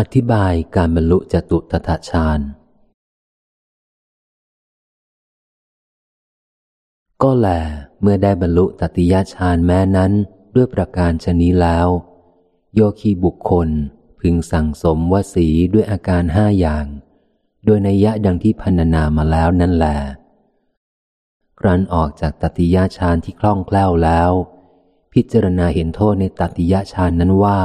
อธิบายการบรรลุจตุตถฌานก็แลเมื่อได้บรรลุตติยฌานแม้นั้นด้วยประการชนี้แล้ว โยคีบุคคลพึงสั่งสมวสีด้วยอาการห้าอย่าง โดยในยะดังที่พันนามาแล้วนั่นแหละครั้นออกจากตติยฌานที่คล่องแคล่วแล้ว พิจารณาเห็นโทษในตติยฌานนั้นว่า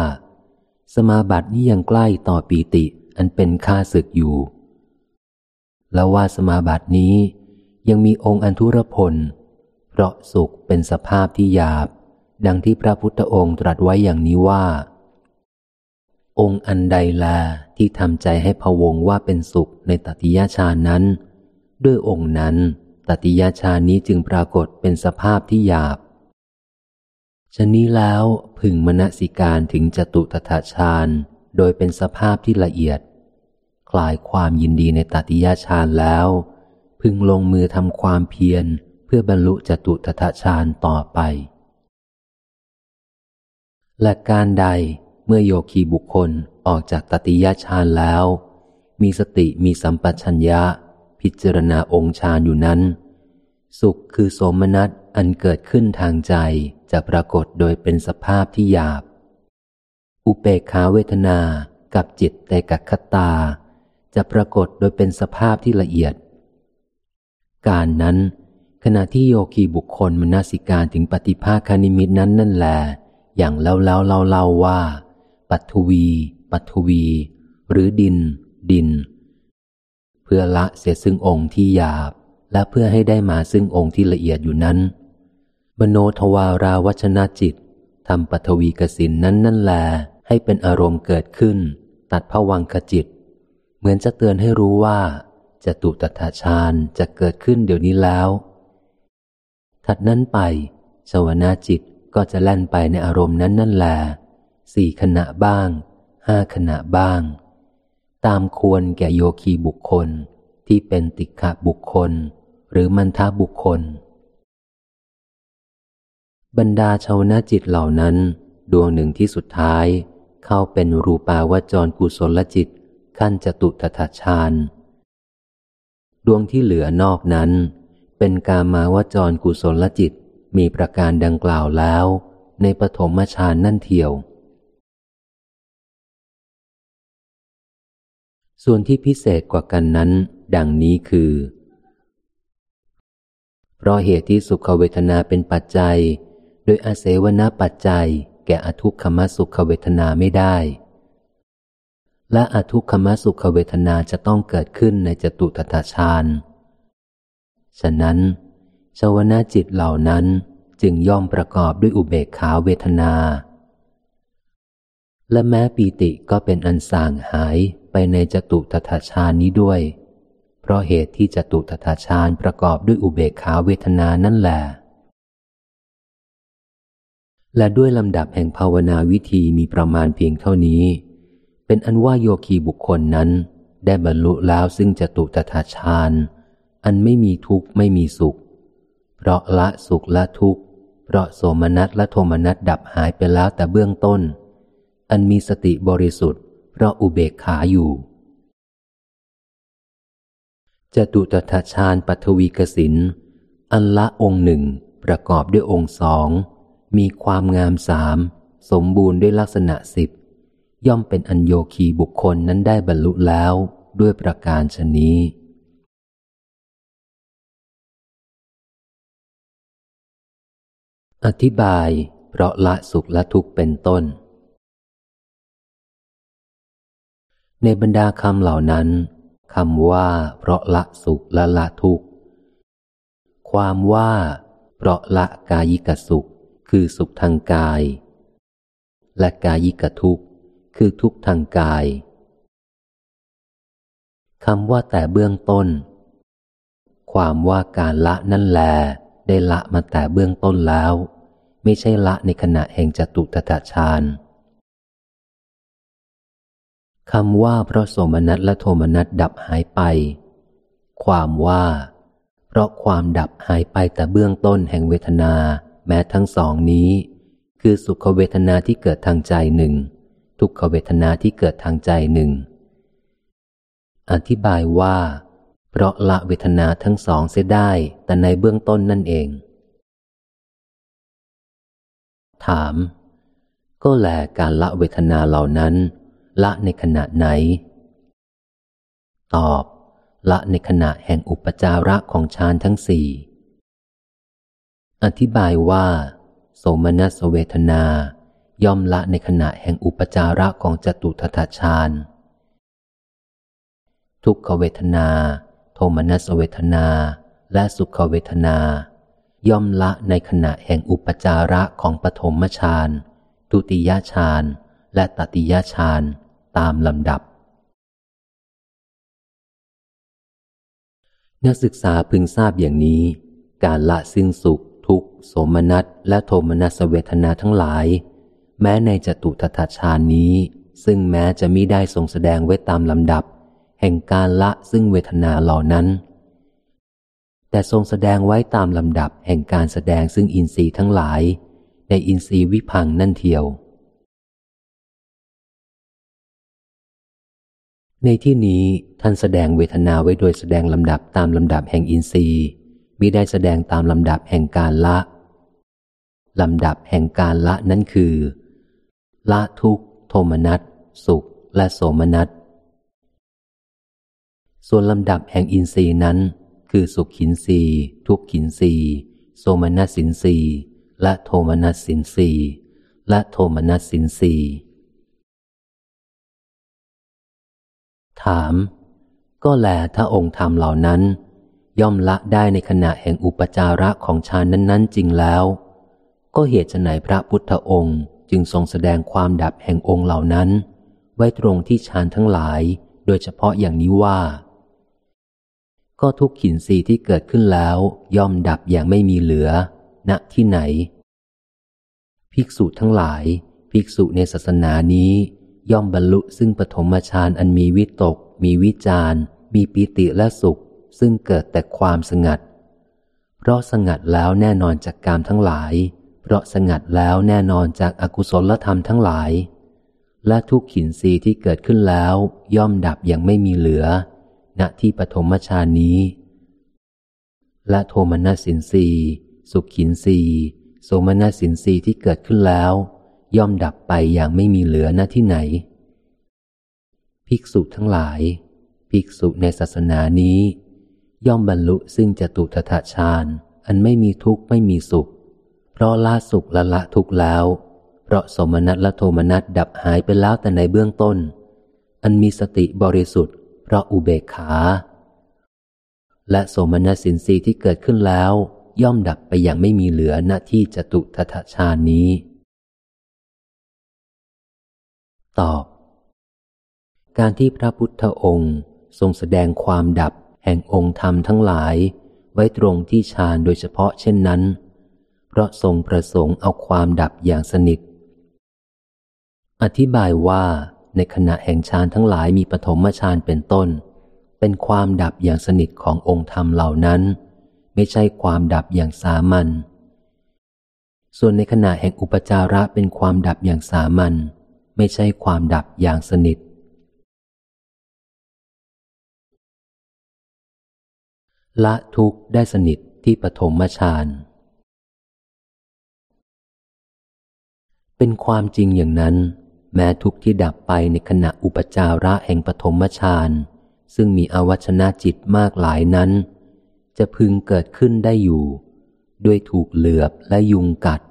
สมาบัตินี้ยังใกล้ต่อปีติอันเป็นค่าศึกอยู่ แล้วว่าสมาบัตินี้ยังมีองค์อันทุรพล เพราะสุขเป็นสภาพที่หยาบ ดังที่พระพุทธองค์ตรัสไว้อย่างนี้ว่า องค์อันใดลาที่ทำใจให้พวงว่าเป็นสุขในตติยาชานั้น ด้วยองค์นั้นตติยาชานี้จึงปรากฏเป็นสภาพที่หยาบ ชนนี้แล้วพึงมณสิการถึงจตุตถาฌานโดยเป็นสภาพที่ละเอียด คลายความยินดีในตติยฌานแล้ว พึงลงมือทำความเพียรเพื่อบรรลุจตุตถาฌานต่อไปและการใดเมื่อโยคีบุคคลออกจากตติยฌานแล้ว มีสติมีสัมปชัญญะ พิจารณาองค์ฌานอยู่นั้น สุขคือโสมนัสอันเกิดขึ้นทางใจ จะปรากฏโดยเป็นสภาพที่หยาบ อุเปกขาเวทนากับจิตแต่กัคตา จะปรากฏโดยเป็นสภาพที่ละเอียด การนั้น ขณะที่โยคีบุคคลมนาสิการถึงปฏิภาคานิมิตนั้นนั่นแหละอย่างเล่าเล่าเล่าเล่าว่า ปัทวี ปัทวี หรือดิน ดิน เพื่อละเสียซึ่งองค์ที่หยาบและเพื่อให้ได้มาซึ่งองค์ที่ละเอียดอยู่นั้น มโนทวาราวัชนาจิตทำปฐวีกสินนั้นนั่นแลให้เป็นอารมณ์เกิดขึ้น ตัดผวังขจิต เหมือนจะเตือนให้รู้ว่าจะตุตถาฌานจะเกิดขึ้นเดี๋ยวนี้แล้ว ถัดนั้นไปชวนาจิตก็จะแล่นไปในอารมณ์นั้นนั่นแลสี่ขณะบ้างห้าขณะบ้าง ตามควรแก่โยคีบุคคลที่เป็นติกะบุคคล หรือมันทาบุคคล บรรดาชาวนาจิตเหล่านั้น ดวงหนึ่งที่สุดท้าย เข้าเป็นรูปาวจรกุศลจิต ขั้นจตุตถาฌานดวงที่เหลือนอกนั้น เป็นกามาวจรกุศลจิตมีประการดังกล่าวแล้ว ในปฐมฌานนั่นเทียว ส่วนที่พิเศษกว่ากันนั้น ดังนี้คือ เพราะเหตุที่สุขเวทนาเป็นปัจจัย ดยอาเสวนปัจจัย แก่อทุกขมสุขเวทนาไม่ได้ และอทุกขมสุขเวทนาจะต้องเกิดขึ้นในจตุตถาฌานฉะนั้นชาวนาจิตเหล่านั้นจึงย่อมประกอบด้วยอุเบกขาเวทนา และแม้ปีติก็เป็นอันสางหายไปในจตุตถาฌานนี้ด้วย เพราะเหตุที่จตุตถาฌานประกอบด้วยอุเบกขาเวทนานั่นแหละ และด้วยลำดับแห่งภาวนาวิธีมีประมาณเพียงเท่านี้ เป็นอันว่าโยคีบุคคลนั้น ได้บรรลุแล้วซึ่งจตุตถาฌานอันไม่มีทุกข์ไม่มีสุข เพราะละสุขละทุกข์เพราะโสมนัสและโทมนัสดับหายไปแล้วแต่เบื้องต้น อันมีสติบริสุทธิ์ เพราะอุเบกขาอยู่จตุตถาฌานปัทวีกสินอันละองค์หนึ่งประกอบด้วยองค์สอง มีความงามสามสมบูรณ์ด้วยลักษณะสิบย่อมเป็นอัญโยคีบุคคลนั้นได้บรรลุแล้วด้วยประการชนี้อธิบาย เพราะละสุขและทุกข์เป็นต้น ในบรรดาคำเหล่านั้นคำว่า เพราะละสุขและละทุกข์ ความว่า เพราะละกายิกสุข คือสุขทางกาย และกายิกทุกข์ คือทุกข์ทางกายคำว่าแต่เบื้องต้น ความว่าการละนั่นแลได้ละมาแต่เบื้องต้นแล้ว ไม่ใช่ละในขณะแห่งจตุตถาฌานคำว่าเพราะโสมนัสและโทมนัสดับหายไป ความว่า เพราะความดับหายไปแต่เบื้องต้นแห่งเวทนา แม้ทั้งสองนี้ คือสุขเวทนาที่เกิดทางใจหนึ่ง ทุกขเวทนาที่เกิดทางใจหนึ่ง อธิบายว่า เพราะละเวทนาทั้งสองเสียได้แต่ในเบื้องต้นนั่นเอง ถาม ก็แลการละเวทนาเหล่านั้น ละในขณะไหน ตอบ ละในขณะแห่งอุปจาระของฌานทั้งสี่ อธิบายว่า โสมนัสเวทนา ย่อมละในขณะแห่งอุปจาระของจตุทัตฌานทุกขเวทนา โทมนัสเวทนา และสุขเวทนา ย่อมละในขณะแห่งอุปจาระของปฐมฌานทุติยฌานและตติยฌานตามลำดับ นักศึกษาพึงทราบอย่างนี้ การละซึ่งสุข ทุกโสมนัสและโทมนัสเวทนาทั้งหลาย แม้ในจตุทัตฌานนี้ ซึ่งแม้จะมิได้ทรงแสดงไว้ตามลำดับ แห่งการละซึ่งเวทนาเหล่านั้น แต่ทรงแสดงไว้ตามลำดับแห่งการแสดงซึ่งอินทรีย์ทั้งหลาย ในอินทรีย์วิพังนั่นเทียว ในที่นี้ท่านแสดงเวทนาไว้โดยแสดงลำดับตามลำดับแห่งอินทรีย์ มิได้แสดงตามลำดับแห่งการละ ลำดับแห่งการละนั้นคือ ละทุกโทมนัสสุขและโสมนัส ส่วนลำดับแห่งอินทรีย์นั้น คือสุขขินรีทุกขินรีโสมนัสสินรีและโทมนัสสินรีและโทมนัสสินรีถาม ก็แลถ้าองค์ธรรมเหล่านั้น ย่อมละได้ในขณะแห่งอุปจาระของฌานนั้น ๆ จริงแล้ว ก็เหตุไฉนพระพุทธองค์จึงทรงแสดงความดับแห่งองค์เหล่านั้น ไว้ตรงที่ฌานทั้งหลาย โดยเฉพาะอย่างนี้ว่า ก็ทุกขินสีที่เกิดขึ้นแล้ว ย่อมดับอย่างไม่มีเหลือ ณที่ไหน ภิกษุทั้งหลาย ภิกษุในศาสนานี้ ย่อมบรรลุซึ่งปฐมฌานอันมีวิตก มีวิจารมีปิติและสุข ซึ่งเกิดแต่ความสงัด เพราะสงัดแล้วแน่นอนจากกามทั้งหลาย เพราะสงัดแล้วแน่นอนจากอากุศลธรรมทั้งหลาย และทุกขินรีที่เกิดขึ้นแล้ว ย่อมดับอย่างไม่มีเหลือ ณที่ปฐมฌานนี้ และโทมนัสินรีสุขขินรีโสมนัสสินรีที่เกิดขึ้นแล้ว ย่อมดับไปอย่างไม่มีเหลือณที่ไหน ภิกษุทั้งหลาย ภิกษุในศาสนานี้ ย่อมบรรลุซึ่งจตุทถฌานอันไม่มีทุกข์ไม่มีสุข เพราะละสุขละละทุกข์แล้ว เพราะสมนัตและโทมนัตดับหายไปแล้วแต่ในเบื้องต้น อันมีสติบริสุทธิ์ เพราะอุเบกขา และสมนัตสินสีที่เกิดขึ้นแล้ว ย่อมดับไปอย่างไม่มีเหลือหน้าที่จตุทัตชานี้ ตอบ การที่พระพุทธองค์ทรงแสดงความดับ แห่งองค์ธรรมทั้งหลายไว้ตรงที่ฌานโดยเฉพาะเช่นนั้น เพราะทรงประสงค์เอาความดับอย่างสนิท อธิบายว่าในขณะแห่งฌานทั้งหลายมีปฐมฌานเป็นต้น เป็นความดับอย่างสนิทขององค์ธรรมเหล่านั้น ไม่ใช่ความดับอย่างสามัญส่วนในขณะแห่งอุปจาระเป็นความดับอย่างสามัญไม่ใช่ความดับอย่างสนิท ละทุกข์ได้สนิทที่ปฐมฌานเป็นความจริงอย่างนั้น แม้ทุกที่ดับไปในขณะอุปจาระแห่งปฐมฌานซึ่งมีอวัชนะจิตมากหลายนั้น จะพึงเกิดขึ้นได้อยู่ ด้วยถูกเหลือบและยุงกัด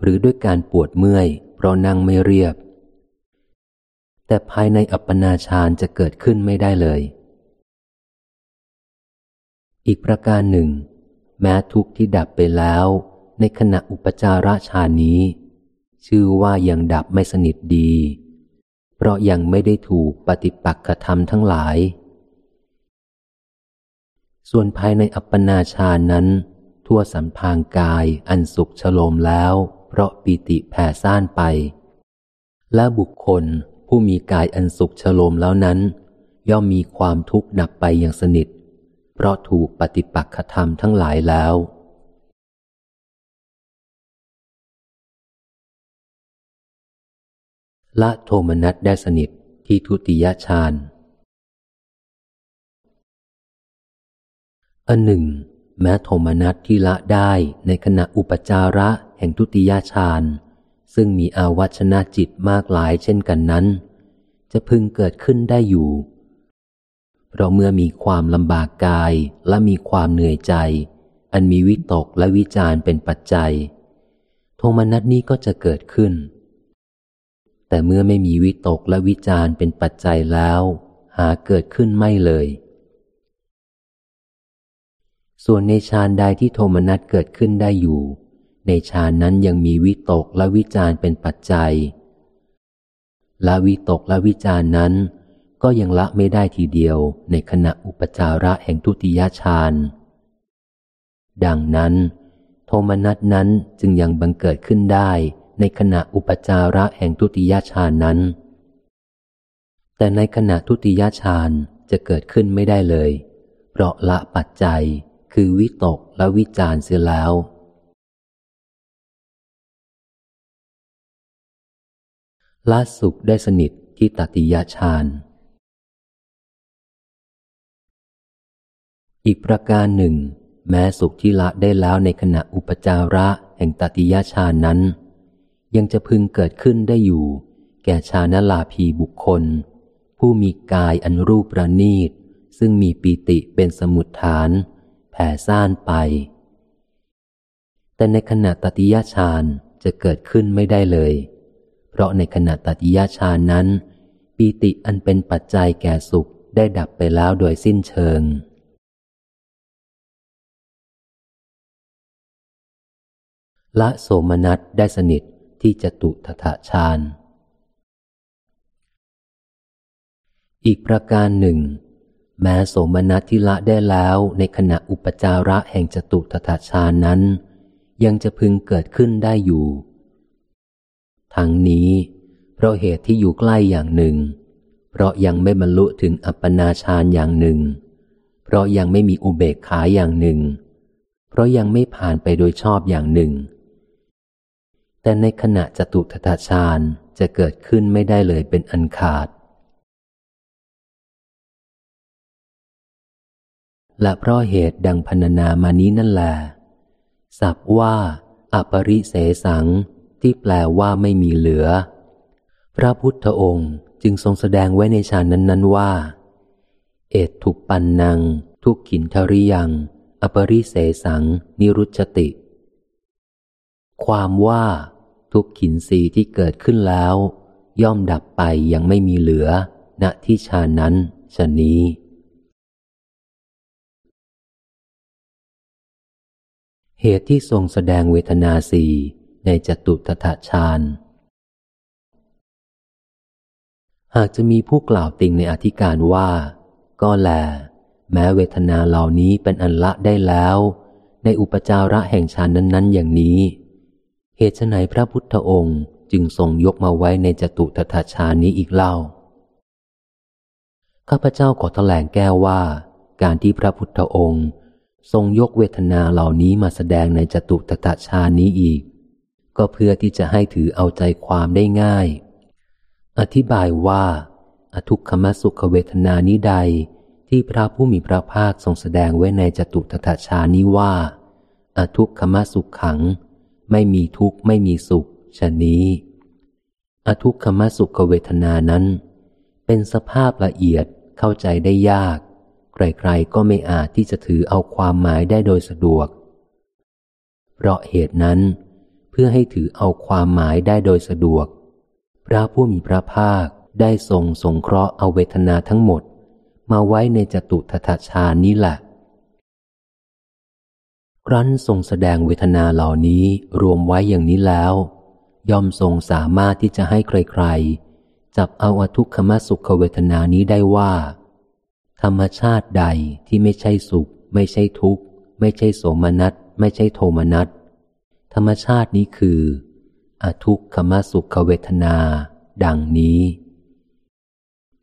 หรือด้วยการปวดเมื่อย เพราะนั่งไม่เรียบ แต่ภายในอัปปนาฌานจะเกิดขึ้นไม่ได้เลย อีกประการหนึ่ง แม้ทุกที่ดับไปแล้ว ในขณะอุปจาระฌานี้ ชื่อว่ายังดับไม่สนิทดี เพราะยังไม่ได้ถูกปฏิปักษธรรมทั้งหลาย ส่วนภายในอัปปนาชานั้น ทั่วสัมพางกายอันสุขฉโลมแล้ว เพราะปีติแผ่ซ่านไป และบุคคลผู้มีกายอันสุขฉโลมแล้วนั้น ย่อมมีความทุกข์ดับไปอย่างสนิท ราะถูกปฏิปักษธรรมทั้งหลายแล้ว ละโทมนัสได้สนิทที่ทุติยฌานอันหนึ่ง แม้โทมนัสที่ละได้ในขณะอุปจาระแห่งทุติยฌานซึ่งมีอาวัชนะจิตมากหลายเช่นกันนั้น จะพึงเกิดขึ้นได้อยู่ เพราะเมื่อมีความลำบากกายและมีความเหนื่อยใจ อันมีวิตกและวิจารเป็นปัจจัย โทมนัสนี้ก็จะเกิดขึ้น แต่เมื่อไม่มีวิตกและวิจารเป็นปัจจัยแล้ว หาเกิดขึ้นไม่เลย ส่วนในฌานใดที่โทมนัสเกิดขึ้นได้อยู่ ในฌานนั้นยังมีวิตกและวิจารเป็นปัจจัย และวิตกและวิจารนั้น ก็ยังละไม่ได้ทีเดียวในขณะอุปจาระแห่งทุติยฌานดังนั้น โทมนัสนั้นจึงยังบังเกิดขึ้นได้ในขณะอุปจาระแห่งทุติยฌานนั้น แต่ในขณะทุติยฌานจะเกิดขึ้นไม่ได้เลย เพราะละปัจจัยคือวิตกและวิจารเสียแล้วละสุขได้สนิทที่ตติยฌาน อีกประการหนึ่ง แม้สุขที่ละได้แล้วในขณะอุปจาระแห่งตติยฌานั้น ยังจะพึงเกิดขึ้นได้อยู่ แก่ชานลาภีบุคคล ผู้มีกายอันรูปประณีต ซึ่งมีปีติเป็นสมุดฐาน แผ่ซ่านไป แต่ในขณะตติยฌานจะเกิดขึ้นไม่ได้เลย เพราะในขณะตติยชานั้น ปีติอันเป็นปัจจัยแก่สุขได้ดับไปแล้วโดยสิ้นเชิง ละโสมนัสได้สนิทที่จตุทถฌาน อีกประการหนึ่ง แม้โสมนัสที่ละได้แล้วในขณะอุปจาระแห่งจตุทถฌานนั้น ยังจะพึงเกิดขึ้นได้อยู่ ทั้งนี้ เพราะเหตุที่อยู่ใกล้อย่างหนึ่ง เพราะยังไม่บรรลุถึงอัปปนาฌานอย่างหนึ่ง เพราะยังไม่มีอุเบกขาอย่างหนึ่ง เพราะยังไม่ผ่านไปโดยชอบอย่างหนึ่ง แต่ในขณะจตุทถฌานจะเกิดขึ้นไม่ได้เลยเป็นอันขาด และเพราะเหตุดังพรรณนามานี้นั่นแหละสับว่าอปริเสสังที่แปลว่าไม่มีเหลือ พระพุทธองค์จึงทรงแสดงไว้ในฌานนั้นๆว่า เอตทุปันนัง ทุกขินทริยัง อปริเสสัง นิรุชติ ความว่า ทุกขินสีที่เกิดขึ้นแล้ว ย่อมดับไปยังไม่มีเหลือ ณที่ฌานั้นชนี้ เหตุที่ทรงแสดงเวทนาสีในจตุตถฌานหากจะมีผู้กล่าวติงในอธิการว่า ก็แล แม้เวทนาเหล่านี้เป็นอันละได้แล้ว ในอุปจาระแห่งฌานนั้น ๆ อย่างนี้ เหตุไหนพระพุทธองค์จึงทรงยกมาไว้ในจตุตถฌานี้อีกเล่า ข้าพเจ้าขอแถลงแก้ว่า การที่พระพุทธองค์ทรงยกเวทนาเหล่านี้มาแสดงในจตุตถฌานี้อีก ก็เพื่อที่จะให้ถือเอาใจความได้ง่าย อธิบายว่า อทุกขมสุขเวทนานี้ใดที่พระผู้มีพระภาคทรงแสดงไว้ในจตุตถาชานี้ว่า อทุกขมสุขขัง ไม่มีทุกข์ไม่มีสุขชนี้ อทุกขมสุขเวทนานั้น เป็นสภาพละเอียดเข้าใจได้ยาก ใครๆก็ไม่อาจที่จะถือเอาความหมายได้โดยสะดวก เพราะเหตุนั้น เพื่อให้ถือเอาความหมายได้โดยสะดวก พระผู้มีพระภาคได้ทรงสงเคราะห์เอาเวทนาทั้งหมด มาไว้ในจตุทถฌานนี้แหละ ครั้นทรงแสดงเวทนาเหล่านี้รวมไว้อย่างนี้แล้ว ย่อมทรงสามารถที่จะให้ใครๆ จับเอาอทุกขมสุขเวทนานี้ได้ว่า ธรรมชาติใดที่ไม่ใช่สุข ไม่ใช่ทุกข์ ไม่ใช่โสมนัส ไม่ใช่โทมนัส ธรรมชาตินี้คือ อทุกขมสุขเวทนา ดังนี้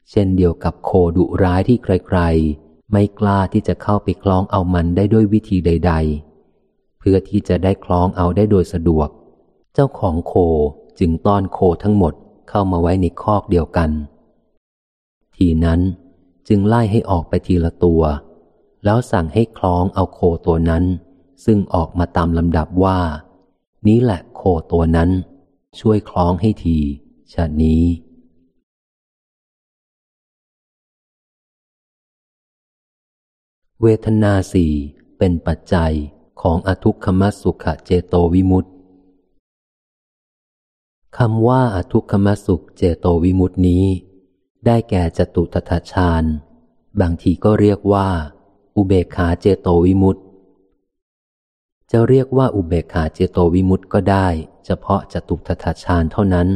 เช่นเดียวกับโคดุร้ายที่ใครๆ ไม่กล้าที่จะเข้าไปคล้องเอามันได้ด้วยวิธีใด ๆ พื่อที่จะได้คล้องเอาได้โดยสะดวก เจ้าของโคจึงต้อนโคทั้งหมดเข้ามาไว้ในคอกเดียวกัน ทีนั้นจึงไล่ให้ออกไปทีละตัว แล้วสั่งให้คล้องเอาโคตัวนั้น ซึ่งออกมาตามลำดับว่า นี้แหละโคตัวนั้น ช่วยคล้องให้ทีชะนี้เวทนาสี่เป็นปัจจัย ของอทุกขมสุขเจโตวิมุตติคำว่าอทุกขมสุขเจโตวิมุตตินี้ ได้แก่จตุตถฌานบางทีก็เรียกว่า อุเบกขาเจโตวิมุตติจะเรียกว่าอุเบกขาเจโตวิมุตติก็ได้ เฉพาะจตุตถฌานเท่านั้น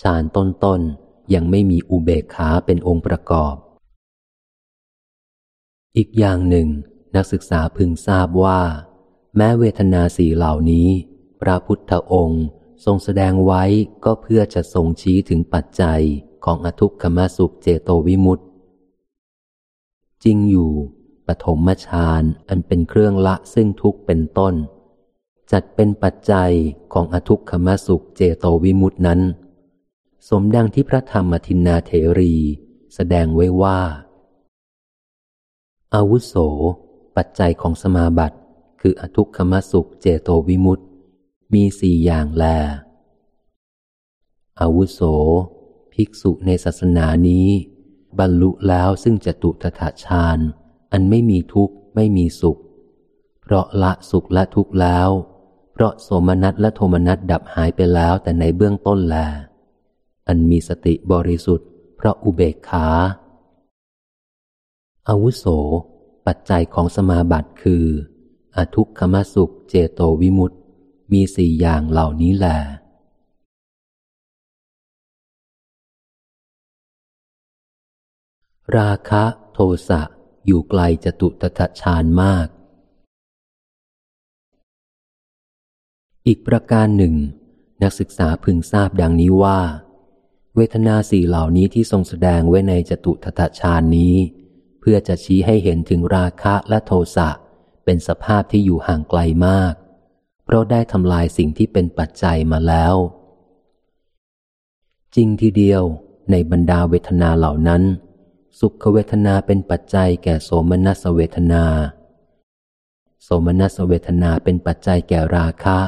ฌานต้นๆยังไม่มีอุเบกขาเป็นองค์ประกอบ อีกอย่างหนึ่ง นักศึกษาพึงทราบว่า แม้เวทนาสีเหล่านี้ พระพุทธองค์ทรงแสดงไว้ก็เพื่อจะทรงชี้ถึงปัจจัยของอทุกขมสุขเจโตวิมุตติ จริงอยู่ปฐมฌานอันเป็นเครื่องละซึ่งทุกเป็นต้น จัดเป็นปัจจัยของอทุกขมสุขเจโตวิมุตตินั้น สมดังที่พระธรรมทินนาเถรี แสดงไว้ว่า อาวุโส ปัจจัยของสมาบัติ คืออทุกขมสุขเจโตวิมุตติ มีสี่อย่างแล อาวุโส ภิกษุในศาสนานี้ บรรลุแล้วซึ่งจะตุทถาฌานอันไม่มีทุกข์ไม่มีสุข เพราะละสุขละทุกข์แล้ว เพราะโสมนัสและโทมนัสดับหายไปแล้วแต่ในเบื้องต้นแล อันมีสติบริสุทธิ์เพราะอุเบกขาอาวุโส ปัจจัยของสมาบัติคือ อทุกขมสุขเจโตวิมุตตมีสี่อย่างเหล่านี้แหละราคะโทสะอยู่ไกลจตุตถฌานมาก อีกประการหนึ่ง นักศึกษาพึงทราบดังนี้ว่า เวทนาสี่เหล่านี้ที่ทรงแสดงไว้ในจตุตถฌานนี้ เพื่อจะชี้ให้เห็นถึงราคะและโทสะ เป็นสภาพที่อยู่ห่างไกลมาก เพราะได้ทำลายสิ่งที่เป็นปัจจัยมาแล้ว จริงทีเดียวในบรรดาเวทนาเหล่านั้น สุขเวทนาเป็นปัจจัยแก่โสมนัสเวทนา โสมนัสเวทนาเป็นปัจจัยแก่ราคะ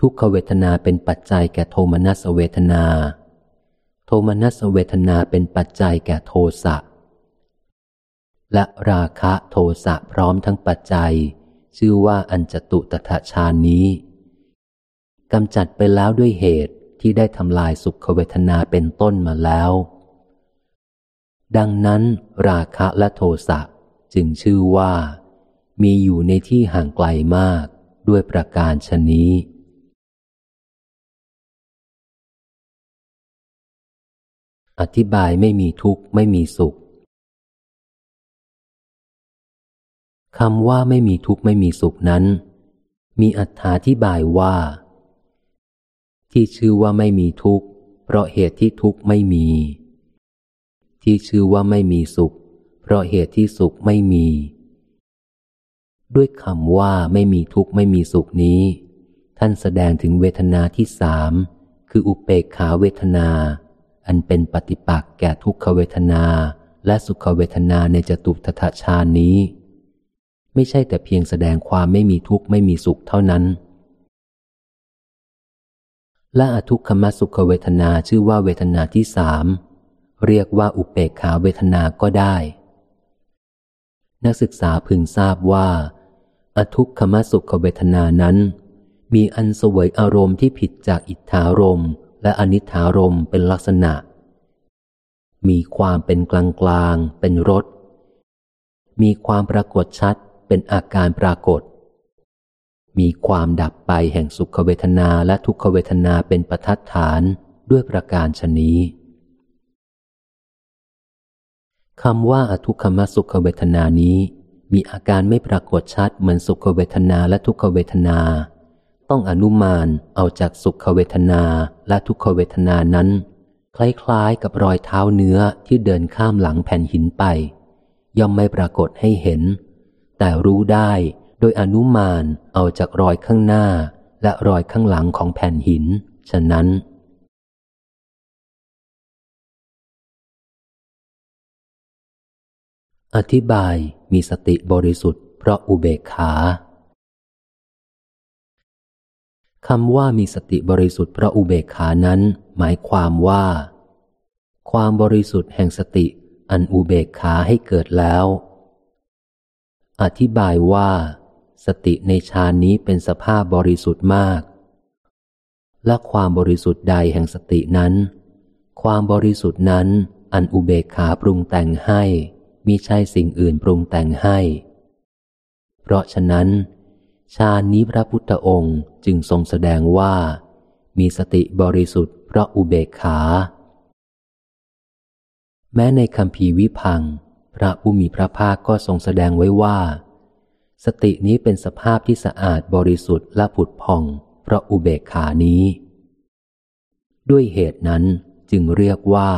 ทุกขเวทนาเป็นปัจจัยแก่โทมนัสเวทนา โทมนัสเวทนาเป็นปัจจัยแก่โทสะ และราคะโทสะพร้อมทั้งปัจจัย ชื่อว่าอัญจตุตถฌานนี้กำจัดไปแล้วด้วยเหตุที่ได้ทำลายสุขเวทนาเป็นต้นมาแล้ว ดังนั้น ราคะและโทสะจึงชื่อว่า มีอยู่ในที่ห่างไกลมากด้วยประการชนี้ อธิบายไม่มีทุกข์ไม่มีสุข คำว่าไม่มีทุกข์ไม่มีสุขนั้น มีอัธิบายว่า ที่ชื่อว่าไม่มีทุกข์ เพราะเหตุที่ทุกข์ไม่มี ที่ชื่อว่าไม่มีสุข เพราะเหตุที่สุขไม่มี ด้วยคำว่าไม่มีทุกข์ไม่มีสุขนี้ ท่านแสดงถึงเวทนาที่สามคืออุเปกขาเวทนา อันเป็นปฏิปักษ์แก่ทุกขเวทนาและสุขเวทนาในจตุทัตฌานนี้ ไม่ใช่แต่เพียงแสดงความไม่มีทุกข์ไม่มีสุขเท่านั้น และอทุกขมสุขเวทนาชื่อว่าเวทนาที่สามเรียกว่าอุเปกขาเวทนาก็ได้ นักศึกษาพึงทราบว่า อทุกขมสุขเวทนานั้น มีอันสวยอารมณ์ที่ผิดจากอิทธารมและอนิธารมเป็นลักษณะ มีความเป็นกลางกลางเป็นรสมีความปรากฏชัด เป็นอาการปรากฏ มีความดับไปแห่งสุขเวทนาและทุกขเวทนาเป็นประทัดฐานด้วยประการชนี้คำว่าอทุกขมสุขเวทนานี้ มีอาการไม่ปรากฏชัดเหมือนสุขเวทนาและทุกขเวทนา ต้องอนุมานเอาจากสุขเวทนาและทุกขเวทนานั้น คล้ายๆกับรอยเท้าเนื้อที่เดินข้ามหลังแผ่นหินไป ย่อมไม่ปรากฏให้เห็น แต่รู้ได้โดยอนุมานเอาจากรอยข้างหน้า และรอยข้างหลังของแผ่นหิน ฉะนั้น อธิบายมีสติบริสุทธิ์เพราะอุเบกขาคำว่ามีสติบริสุทธิ์เพราะอุเบกขานั้น หมายความว่า ความบริสุทธิ์แห่งสติอันอุเบกขาให้เกิดแล้ว อธิบายว่า สติในฌานนี้เป็นสภาพบริสุทธิ์มาก และความบริสุทธิ์ใดแห่งสตินั้น ความบริสุทธิ์นั้นอันอุเบกขาปรุงแต่งให้มิใช่สิ่งอื่นปรุงแต่งให้ เพราะฉะนั้นชาญนี้พระพุทธองค์จึงทรงแสดงว่า มีสติบริสุทธิ์เพราะอุเบกขา แม้ในคำพีวิพัง พระผู้มีพระภาคก็ทรงแสดงไว้ว่า สตินี้เป็นสภาพที่สะอาดบริสุทธิ์และผุดผ่อง เพราะอุเบกขานี้ ด้วยเหตุนั้นจึงเรียกว่า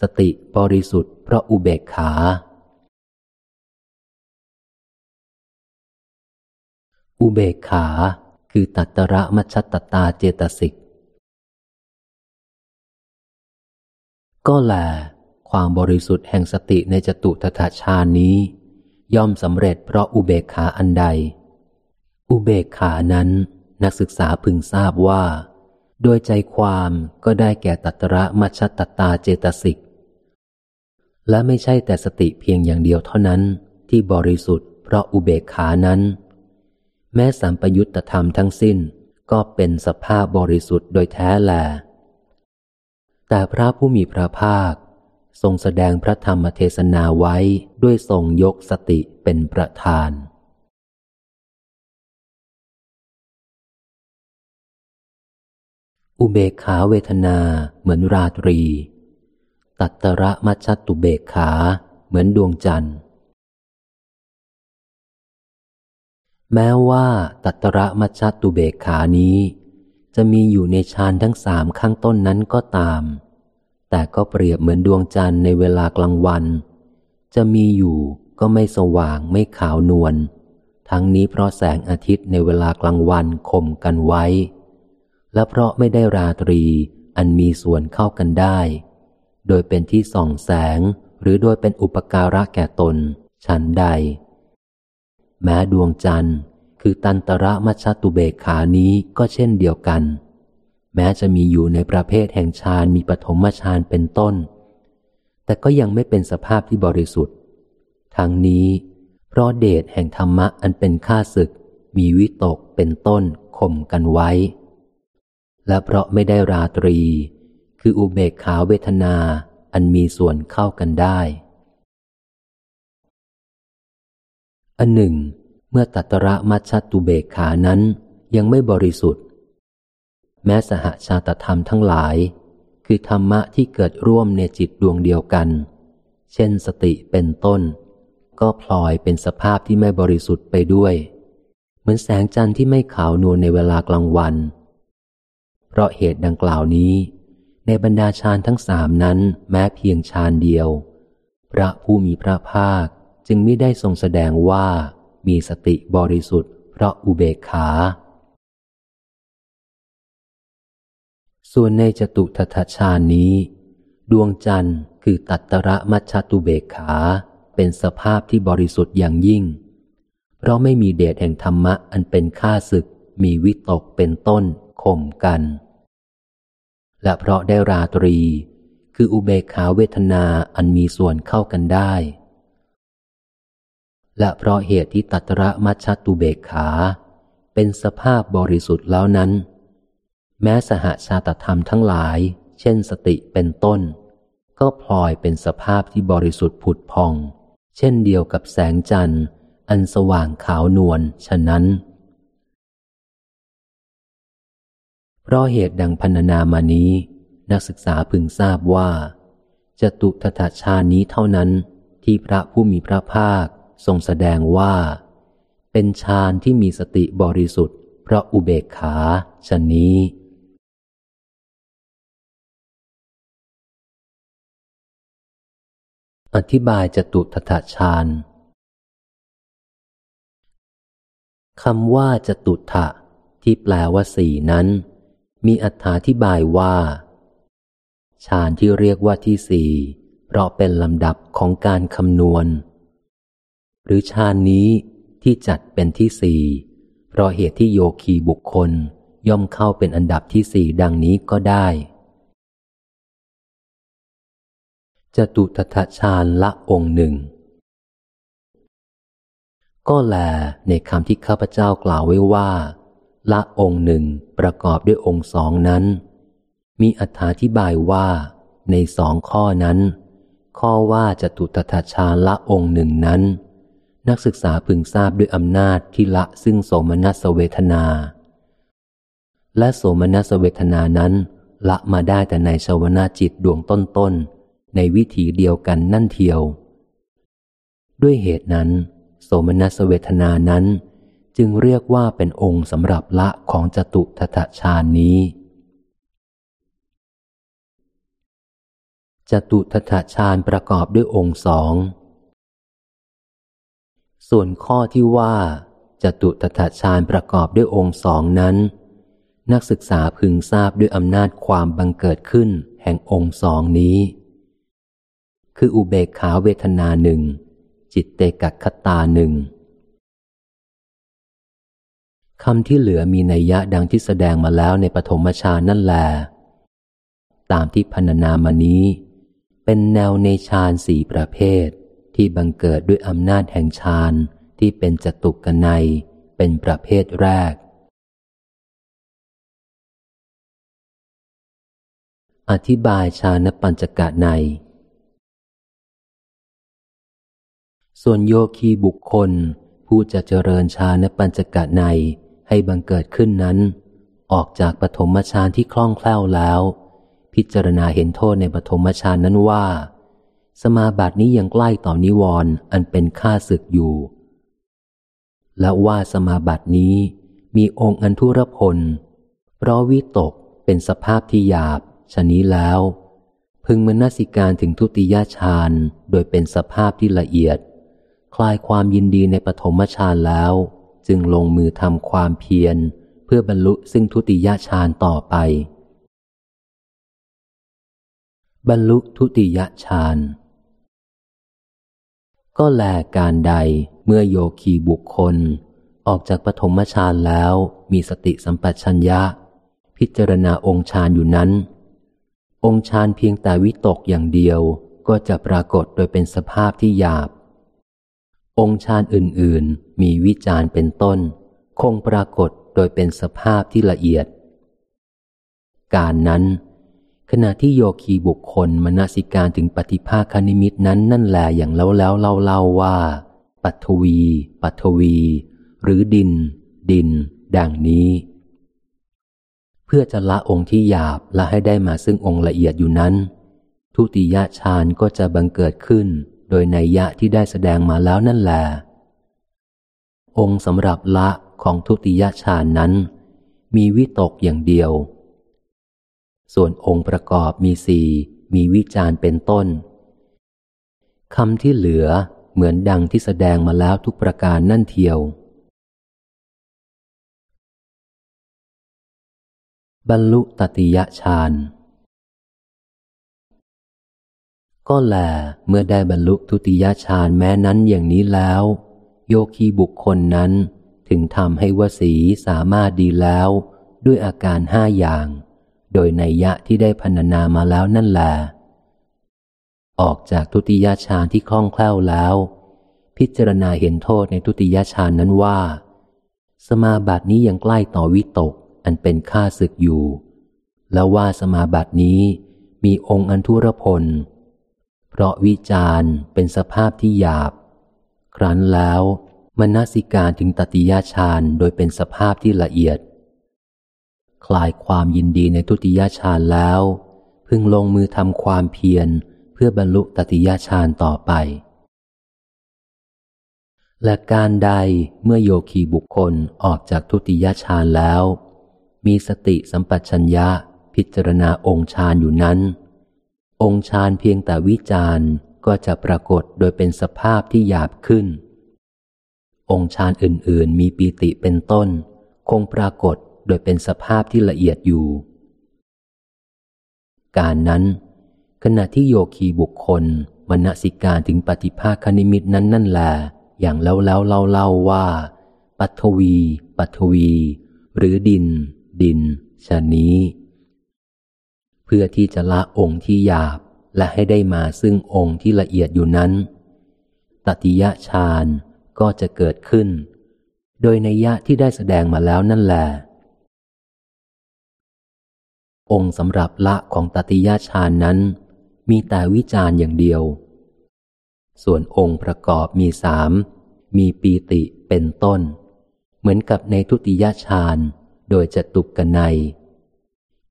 สติบริสุทธิ์เพราะอุเบกขา อุเบกขาคือตัตระมัชตตาเจตสิก ก็แล ความบริสุทธิ์แห่งสติในจตุตถาชานี้ ย่อมสำเร็จเพราะอุเบกขาอันใด อุเบกขานั้น นักศึกษาพึงทราบว่า โดยใจความก็ได้แก่ตัตระมัชตตาเจตสิก และไม่ใช่แต่สติเพียงอย่างเดียวเท่านั้นที่บริสุทธิ์เพราะอุเบกขานั้น แม้สัมปยุตธรรมทั้งสิ้นก็เป็นสภาพบริสุทธิ์โดยแท้แลแต่พระผู้มีพระภาค ทรงแสดงพระธรรมเทศนาไว้ด้วยทรงยกสติเป็นประธาน อุเบกขาเวทนาเหมือนราตรี ตัตระมัชตุเบกขาเหมือนดวงจันทร์ แม้ว่าตัตระมัชตุเบกขานี้ จะมีอยู่ในฌานทั้งสามข้างต้นนั้นก็ตาม แต่ก็เปรียบเหมือนดวงจันทร์ในเวลากลางวัน จะมีอยู่ก็ไม่สว่างไม่ขาวนวล ทั้งนี้เพราะแสงอาทิตย์ในเวลากลางวันข่มกันไว้ และเพราะไม่ได้ราตรีอันมีส่วนเข้ากันได้ โดยเป็นที่ส่องแสงหรือโดยเป็นอุปการะแก่ตน ฉันใด แม้ดวงจันทร์คือตันตระมัชตุเบกขานี้ก็เช่นเดียวกัน แม้จะมีอยู่ในประเภทแห่งฌานมีปฐมฌานเป็นต้น แต่ก็ยังไม่เป็นสภาพที่บริสุทธิ์ ทั้งนี้ เพราะเดชแห่งธรรมะอันเป็นข้าศึก มีวิตกเป็นต้นข่มกันไว้ และเพราะไม่ได้ราตรี คืออุเบกขาเวทนาอันมีส่วนเข้ากันได้ อันหนึ่ง เมื่อตัตระมัชตุเบกขานั้นยังไม่บริสุทธิ์ แม้สหชาตธรรมทั้งหลาย คือธรรมะที่เกิดร่วมในจิตดวงเดียวกัน เช่นสติเป็นต้น ก็พลอยเป็นสภาพที่ไม่บริสุทธิ์ไปด้วย เหมือนแสงจันทร์ที่ไม่ขาวนวลในเวลากลางวัน เพราะเหตุดังกล่าวนี้ ในบรรดาฌานทั้งสามนั้นแม้เพียงฌานเดียว พระผู้มีพระภาคจึงไม่ได้ทรงแสดงว่ามีสติบริสุทธิ์เพราะอุเบกขา ส่วนในจตุทัตชานี้ ดวงจันทร์คือตัตระมัชตุเบกขา เป็นสภาพที่บริสุทธิ์อย่างยิ่ง เพราะไม่มีเดชแห่งธรรมะอันเป็นข้าศึก มีวิตกเป็นต้นข่มกัน และเพราะได้ราตรี คืออุเบกขาเวทนาอันมีส่วนเข้ากันได้ และเพราะเหตุที่ตัตระมัชตุเบกขา เป็นสภาพบริสุทธิ์แล้วนั้น แม้สหชาตธรรมทั้งหลาย เช่นสติเป็นต้น ก็พลอยเป็นสภาพที่บริสุทธิ์ผุดพอง เช่นเดียวกับแสงจันทร์ อันสว่างขาวนวลฉะนั้น เพราะเหตุดังพันนามานี้ นักศึกษาพึงทราบว่าจตุทถาชานี้เท่านั้นที่พระผู้มีพระภาคทรงแสดงว่า เป็นฌานที่มีสติบริสุทธิ์เพราะอุเบกขาชนนี้ อธิบายจตุทถฌานคำว่าจตุถะที่แปลว่าสี่นั้น มีอธิบายว่าฌานที่เรียกว่าที่สี่เพราะเป็นลำดับของการคำนวณ หรือฌานนี้ที่จัดเป็นที่สี่เพราะเหตุที่โยคีบุคคลย่อมเข้าเป็นอันดับที่สี่ดังนี้ก็ได้ จตุทัตฌานละองค์หนึ่ง ก็แลในคำที่ข้าพเจ้ากล่าวไว้ว่า ละองค์หนึ่งประกอบด้วยองค์สองนั้น มีอธิบายว่า ในสองข้อนั้น ข้อว่าจตุตถาฌานละองค์หนึ่งนั้น นักศึกษาพึงทราบด้วยอำนาจที่ละซึ่งโสมนัสเวทนา และโสมนัสเวทนานั้น ละมาได้แต่ในชวนาจิตดวงต้นๆ ในวิถีเดียวกันนั่นเทียว ด้วยเหตุนั้น โสมนัสเวทนานั้น จึงเรียกว่าเป็นองค์สำหรับละของจตุทถฌานนี้จตุทถฌานประกอบด้วยองค์สอง ส่วนข้อที่ว่าจตุทถฌานประกอบด้วยองค์สองนั้น นักศึกษาพึงทราบด้วยอำนาจความบังเกิดขึ้นแห่งองค์สองนี้ คืออุเบกขาเวทนาหนึ่ง จิตเตกัคตาหนึ่งคำที่เหลือมีนัยยะดังที่แสดงมาแล้วในปฐมฌานนั่นแหละตามที่พรรณนามานี้ เป็นแนวในฌานสี่ประเภท ที่บังเกิดด้วยอำนาจแห่งฌานที่เป็นจตุกกันในเป็นประเภทแรก อธิบายฌานปัญจกะใน ส่วนโยคีบุคคล ผู้จะเจริญฌานปัญจกะในให้บังเกิดขึ้นนั้น ออกจากปฐมฌานที่คล่องแคล่วแล้ว พิจารณาเห็นโทษในปฐมฌานนั้นว่า สมาบัตินี้ยังใกล้ต่อนิวรณ์อันเป็นค่าศึกอยู่ และว่าสมาบัตินี้มีองค์อันทุรพล เพราะวิตกเป็นสภาพที่หยาบชนี้แล้ว พึงมนสิการถึงทุติยฌานโดยเป็นสภาพที่ละเอียด คลายความยินดีในปฐมฌานแล้ว จึงลงมือทำความเพียร เพื่อบรรลุซึ่งทุติยฌานต่อไป บรรลุทุติยฌานก็แลการใดเมื่อโยคีบุคคล ออกจากปฐมฌานแล้วมีสติสัมปชัญญะ พิจารณาองค์ฌานอยู่นั้น องค์ฌานเพียงแต่วิตกอย่างเดียวก็จะปรากฏโดยเป็นสภาพที่หยาบ องค์ฌานอื่นๆ มีวิจารเป็นต้น คงปรากฏโดยเป็นสภาพที่ละเอียด การนั้น ขณะที่โยคีบุคคลมนสิการถึงปฏิภาคานิมิตนั้นนั่นแหลอย่างแล้วแล้วเล่าเล่าว่า ปัทวี ปัทวี หรือดิน ดิน ดังนี้ เพื่อจะละองค์ที่หยาบและให้ได้มาซึ่งองค์ละเอียดอยู่นั้น ทุติยฌานก็จะบังเกิดขึ้น โดยในยะที่ได้แสดงมาแล้วนั่นแหละองค์สำหรับละของทุติยฌานนั้น มีวิตกอย่างเดียว ส่วนองค์ประกอบมีสี่มีวิจารเป็นต้นคำที่เหลือเหมือนดังที่แสดงมาแล้วทุกประการนั่นเทียว บรรลุตติยฌาน ก็แลเมื่อได้บรรลุทุติยฌานแม้นั้นอย่างนี้แล้ว โยคีบุคคลนั้นถึงทำให้วสีสามารถดีแล้ว ด้วยอาการห้าอย่าง โดยในยะที่ได้พรรณนามาแล้วนั่นแหละออกจากทุติยฌานที่คล่องแคล่วแล้ว พิจารณาเห็นโทษในทุติยฌานนั้นว่า สมาบัตินี้ยังใกล้ต่อวิตกอันเป็นค่าศึกอยู่ แล้วว่าสมาบัตินี้มีองค์อันทุรพล เพราะวิจารเป็นสภาพที่หยาบ ครั้นแล้วมนสิการถึงตติยฌานโดยเป็นสภาพที่ละเอียด คลายความยินดีในทุติยฌานแล้ว พึงลงมือทำความเพียรเพื่อบรรลุตติยฌานต่อไป และการใดเมื่อโยคีบุคคลออกจากทุติยฌานแล้ว มีสติสัมปชัญญะพิจารณาองค์ฌานอยู่นั้น องค์ฌานเพียงแต่วิจารณ์ก็จะปรากฏโดยเป็นสภาพที่หยาบขึ้น องค์ฌานอื่น ๆ มีปีติเป็นต้น คงปรากฏโดยเป็นสภาพที่ละเอียดอยู่ การนั้น ขณะที่โยคีบุคคลมณสิการถึงปฏิภาคนิมิตนั้นนั่นแหลอย่างแล้วแล้วเล่าเล่าว่า ปัทวี ปัทวี หรือดิน ดินชะนี้ พื่อที่จะละองค์ที่หยาบและให้ได้มาซึ่งองค์ที่ละเอียดอยู่นั้น ตติยะฌานก็จะเกิดขึ้น โดยในยะที่ได้แสดงมาแล้วนั่นแหละองค์สำหรับละของตติยะฌานนั้น มีแต่วิจารอย่างเดียว ส่วนองค์ประกอบมีสามมีปีติเป็นต้น เหมือนกับในทุติยฌานโดยจะตุกกันใน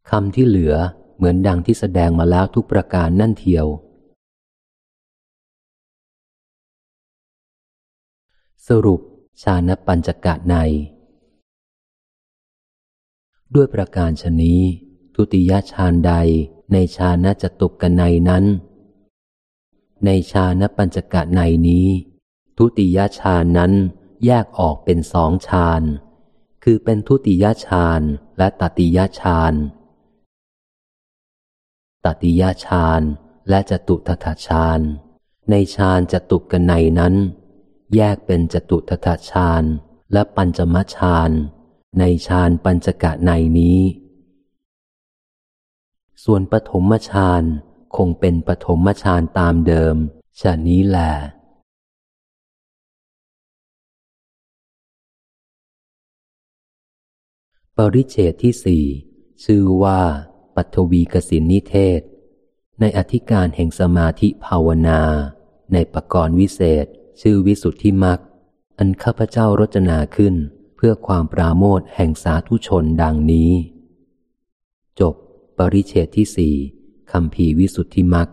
คำที่เหลือ เหมือนดังที่แสดงมาแล้วทุกประการนั่นเทียว สรุปชาณปัญจกะใน ด้วยประการชนี้ ทุติยฌานใดในชาณจตุกกนัยนั้น ในชาณปัญจกะในนี้ ทุติยฌานนั้นแยกออกเป็นสองฌานคือเป็นทุติยฌานและตติยฌาน ตติยฌานและจตุทถฌานในฌานจตุกนัยนั้น แยกเป็นจตุทถฌานและปัญจมฌานในฌานปัญจกะในนี้ ส่วนปฐมฌานคงเป็นปฐมฌานตามเดิมชานี้แหละปริเฉตที่สี่ชื่อว่า ปัทวีกสินนิเทศ ในอธิการแห่งสมาธิภาวนา ในปกรณ์วิเศษ ชื่อวิสุทธิมักอันข้าพเจ้ารจนาขึ้นเพื่อความปราโมทแห่งสาธุชนดังนี้ จบ ปริเชตที่สี่คำพีวิสุทธิมัก